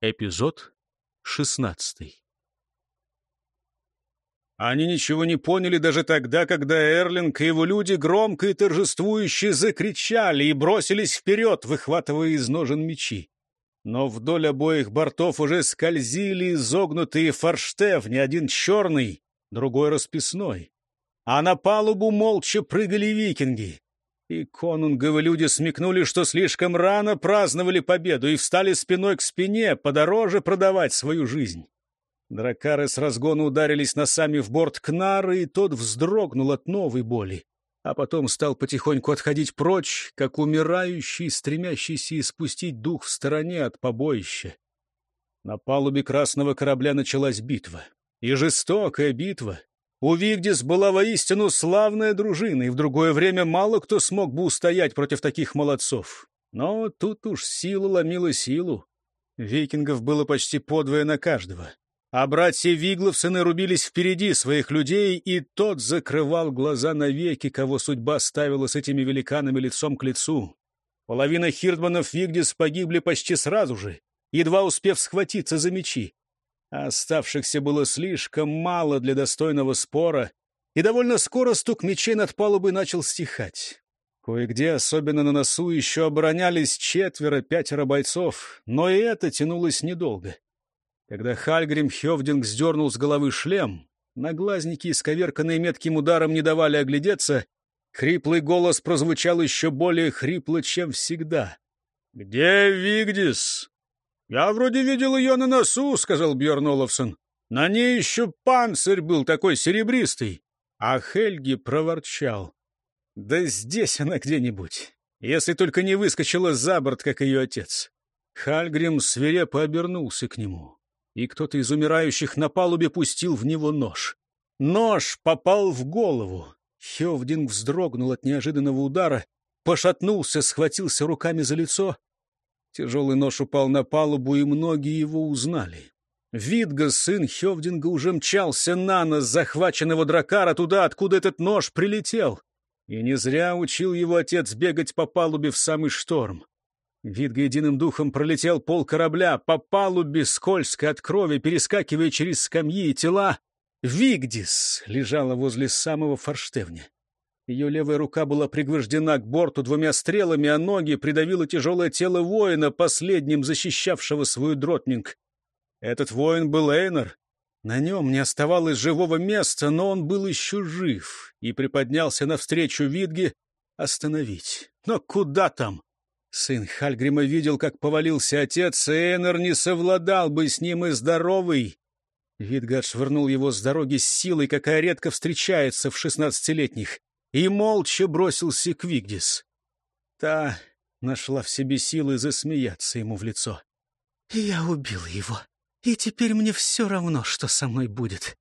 Эпизод шестнадцатый. Они ничего не поняли даже тогда, когда Эрлинг и его люди громко и торжествующе закричали и бросились вперед, выхватывая из ножен мечи. Но вдоль обоих бортов уже скользили изогнутые форштевни, один черный, другой расписной. А на палубу молча прыгали викинги. И конунговы люди смекнули, что слишком рано праздновали победу и встали спиной к спине, подороже продавать свою жизнь. Дракары с разгона ударились носами в борт Кнары, и тот вздрогнул от новой боли, а потом стал потихоньку отходить прочь, как умирающий, стремящийся испустить дух в стороне от побоища. На палубе красного корабля началась битва. И жестокая битва. У Вигдис была воистину славная дружина, и в другое время мало кто смог бы устоять против таких молодцов. Но тут уж сила ломила силу. Викингов было почти подвое на каждого. А братья Вигловсены рубились впереди своих людей, и тот закрывал глаза навеки, кого судьба ставила с этими великанами лицом к лицу. Половина хирдманов Вигдис погибли почти сразу же, едва успев схватиться за мечи. А оставшихся было слишком мало для достойного спора, и довольно скоро стук мечей над палубой начал стихать. Кое-где, особенно на носу, еще оборонялись четверо-пятеро бойцов, но и это тянулось недолго. Когда Хальгрим Хевдинг сдернул с головы шлем, наглазники, исковерканные метким ударом, не давали оглядеться, хриплый голос прозвучал еще более хрипло, чем всегда. «Где Вигдис?» «Я вроде видел ее на носу», — сказал Бьерн Олафсон. «На ней еще панцирь был такой серебристый». А Хельги проворчал. «Да здесь она где-нибудь, если только не выскочила за борт, как ее отец». Хальгрим свирепо обернулся к нему и кто-то из умирающих на палубе пустил в него нож. Нож попал в голову. Хевдинг вздрогнул от неожиданного удара, пошатнулся, схватился руками за лицо. Тяжелый нож упал на палубу, и многие его узнали. Видга, сын Хевдинга, уже мчался на нос захваченного дракара туда, откуда этот нож прилетел. И не зря учил его отец бегать по палубе в самый шторм. Видга единым духом пролетел пол корабля, по палубе скользко от крови, перескакивая через скамьи и тела. Вигдис лежала возле самого форштевня. Ее левая рука была пригвождена к борту двумя стрелами, а ноги придавило тяжелое тело воина, последним защищавшего свою дротнинг. Этот воин был Эйнер. На нем не оставалось живого места, но он был еще жив и приподнялся навстречу Видге остановить. Но куда там? Сын Хальгрима видел, как повалился отец, и Эннер не совладал бы с ним и здоровый. Видгар швырнул его с дороги с силой, какая редко встречается в шестнадцатилетних, и молча бросился к Вигдис. Та нашла в себе силы засмеяться ему в лицо. «Я убил его, и теперь мне все равно, что со мной будет».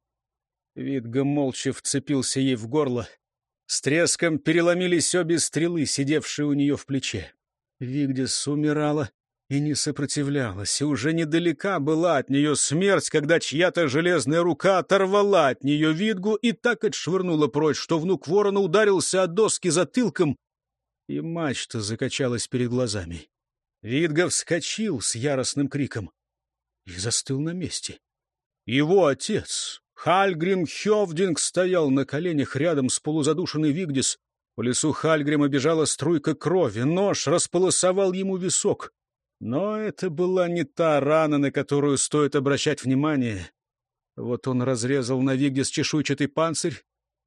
Видга молча вцепился ей в горло. С треском переломились обе стрелы, сидевшие у нее в плече. Вигдис умирала и не сопротивлялась, и уже недалека была от нее смерть, когда чья-то железная рука оторвала от нее Видгу и так отшвырнула прочь, что внук ворона ударился от доски затылком, и мачта закачалась перед глазами. Видга вскочил с яростным криком и застыл на месте. Его отец, Хальгрим Хевдинг, стоял на коленях рядом с полузадушенной Вигдис, по лесу Хальгрима бежала струйка крови, нож располосовал ему висок. Но это была не та рана, на которую стоит обращать внимание. Вот он разрезал на Вигдис чешуйчатый панцирь,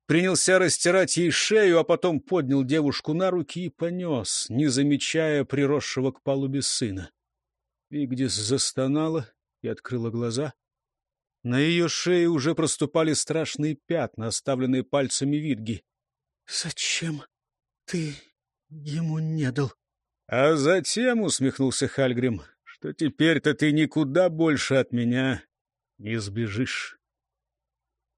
принялся растирать ей шею, а потом поднял девушку на руки и понес, не замечая приросшего к палубе сына. Вигдис застонала и открыла глаза. На ее шее уже проступали страшные пятна, оставленные пальцами Видги. «Зачем ты ему не дал?» «А затем, — усмехнулся Хальгрим, — что теперь-то ты никуда больше от меня не сбежишь».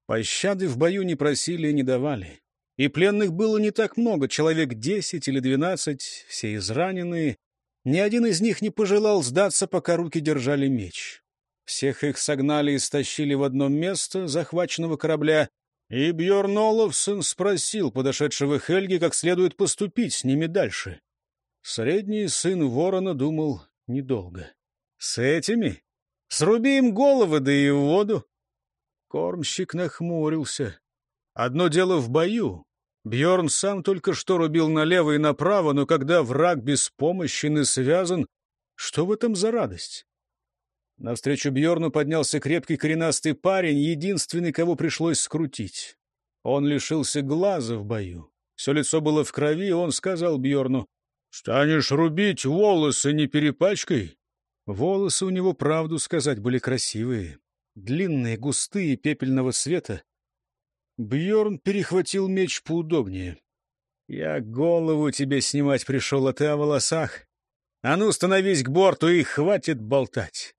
Пощады в бою не просили и не давали. И пленных было не так много, человек десять или двенадцать, все израненные. Ни один из них не пожелал сдаться, пока руки держали меч. Всех их согнали и стащили в одно место захваченного корабля, и Бьорн Оловсон спросил подошедшего Хельги, как следует поступить с ними дальше. Средний сын ворона думал недолго. — С этими? Сруби им головы, да и в воду. Кормщик нахмурился. Одно дело в бою. Бьорн сам только что рубил налево и направо, но когда враг беспомощен и связан, что в этом за радость? Навстречу Бьорну поднялся крепкий коренастый парень, единственный, кого пришлось скрутить. Он лишился глаза в бою. Все лицо было в крови, и он сказал Бьорну, «Станешь рубить волосы, не перепачкай». Волосы у него, правду сказать, были красивые длинные, густые, пепельного цвета. Бьорн перехватил меч поудобнее. «Я голову тебе снимать пришел, а ты о волосах. А ну, становись к борту и хватит болтать!»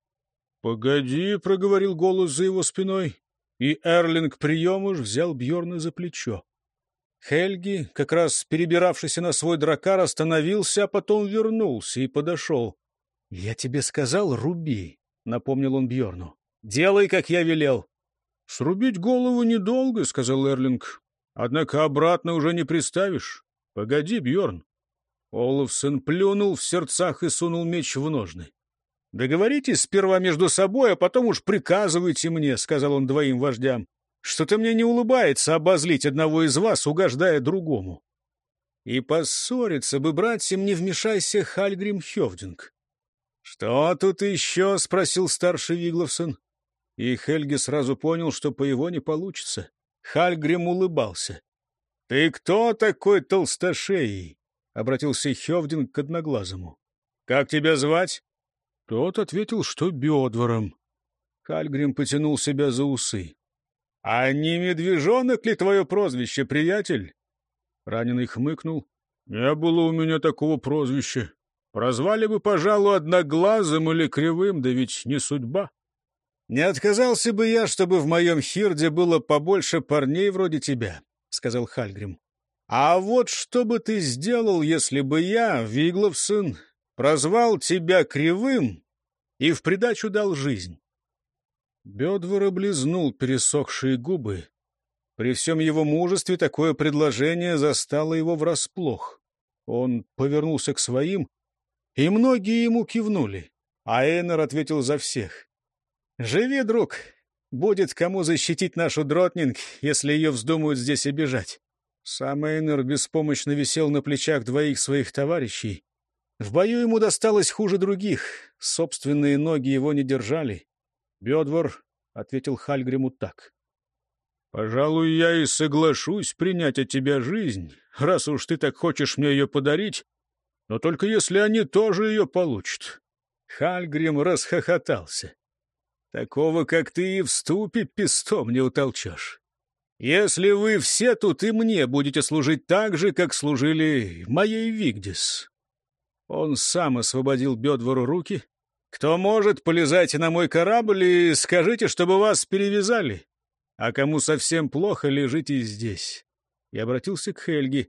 «Погоди», — проговорил голос за его спиной, и Эрлинг приемуш взял Бьорна за плечо. Хельги, как раз перебиравшийся на свой дракар, остановился, а потом вернулся и подошел. — Я тебе сказал, руби, — напомнил он Бьорну. Делай, как я велел. — Срубить голову недолго, — сказал Эрлинг. — Однако обратно уже не приставишь. Погоди, Бьорн. Олафсон плюнул в сердцах и сунул меч в ножны. — Договоритесь сперва между собой, а потом уж приказывайте мне, — сказал он двоим вождям. — Что-то мне не улыбается обозлить одного из вас, угождая другому. И поссориться бы, братьям, не вмешайся, Хальгрим Хевдинг. — Что тут еще? — спросил старший Вигловсон. И Хельги сразу понял, что по его не получится. Хальгрим улыбался. — Ты кто такой толстошеей? — обратился Хевдин к одноглазому. — Как тебя звать? Тот ответил, что Бедвором. Хальгрим потянул себя за усы. — А не медвежонок ли твое прозвище, приятель? Раненый хмыкнул. — Не было у меня такого прозвища. Прозвали бы, пожалуй, одноглазым или кривым, да ведь не судьба. «Не отказался бы я, чтобы в моем хирде было побольше парней вроде тебя», — сказал Хальгрим. «А вот что бы ты сделал, если бы я, Виглов сын, прозвал тебя кривым и в придачу дал жизнь?» Бедвор облизнул пересохшие губы. При всем его мужестве такое предложение застало его врасплох. Он повернулся к своим, и многие ему кивнули, а Эйнер ответил за всех. «Живи, друг. Будет кому защитить нашу Дротнинг, если ее вздумают здесь обижать». Сам Эйнер беспомощно висел на плечах двоих своих товарищей. В бою ему досталось хуже других. Собственные ноги его не держали. «Бедвор», — ответил Хальгриму так. «Пожалуй, я и соглашусь принять от тебя жизнь, раз уж ты так хочешь мне ее подарить, но только если они тоже ее получат». Хальгрим расхохотался. Такого, как ты, и в ступе пестом не утолчешь. Если вы все тут и мне будете служить так же, как служили моей Вигдис. Он сам освободил Бедвору руки. Кто может, полезайте на мой корабль и скажите, чтобы вас перевязали. А кому совсем плохо, лежите здесь. И обратился к Хельге.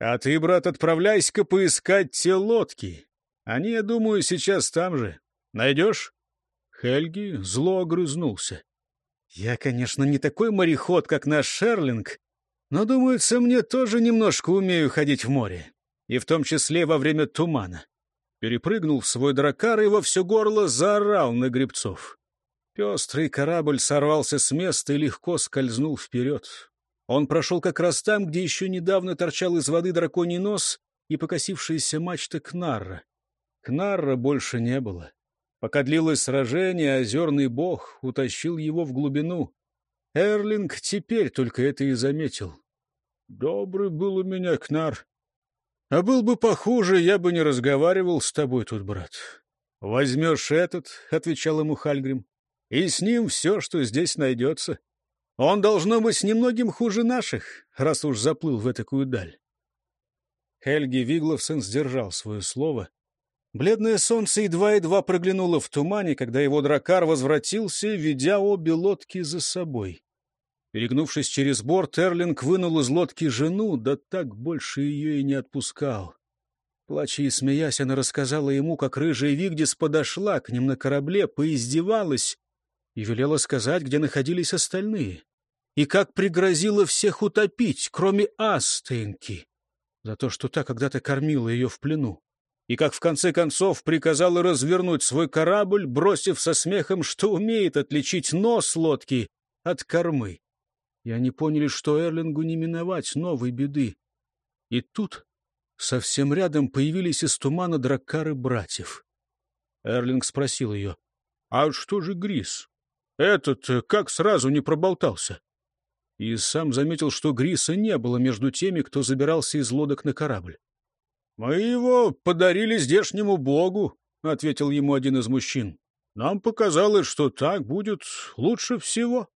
А ты, брат, отправляйся-ка поискать те лодки. Они, я думаю, сейчас там же. Найдешь? Хельги зло огрызнулся. «Я, конечно, не такой мореход, как наш Шерлинг, но, думается, мне тоже немножко умею ходить в море, и в том числе во время тумана». Перепрыгнул в свой дракар и во все горло заорал на гребцов. Пестрый корабль сорвался с места и легко скользнул вперед. Он прошел как раз там, где еще недавно торчал из воды драконий нос и покосившаяся мачта Кнарра. Кнарра больше не было. Пока длилось сражение, озерный бог утащил его в глубину. Эрлинг теперь только это и заметил. «Добрый был у меня Кнар. А был бы похуже, я бы не разговаривал с тобой тут, брат. Возьмешь этот, — отвечал ему Хальгрим, — и с ним все, что здесь найдется. Он, должно быть, немногим хуже наших, раз уж заплыл в такую даль». Хельги Вигловсен сдержал свое слово — Бледное солнце едва-едва проглянуло в тумане, когда его дракар возвратился, ведя обе лодки за собой. Перегнувшись через борт, Эрлинг вынул из лодки жену, да так больше ее и не отпускал. Плача и смеясь, она рассказала ему, как рыжая Вигдис подошла к ним на корабле, поиздевалась и велела сказать, где находились остальные, и как пригрозила всех утопить, кроме Астенки, за то, что та когда-то кормила ее в плену. и как в конце концов приказала развернуть свой корабль, бросив со смехом, что умеет отличить нос лодки от кормы. И они поняли, что Эрлингу не миновать новой беды. И тут совсем рядом появились из тумана драккары братьев. Эрлинг спросил ее, «А что же Грис? Этот как сразу не проболтался?» И сам заметил, что Гриса не было между теми, кто забирался из лодок на корабль. «Мы его подарили здешнему богу», — ответил ему один из мужчин. «Нам показалось, что так будет лучше всего».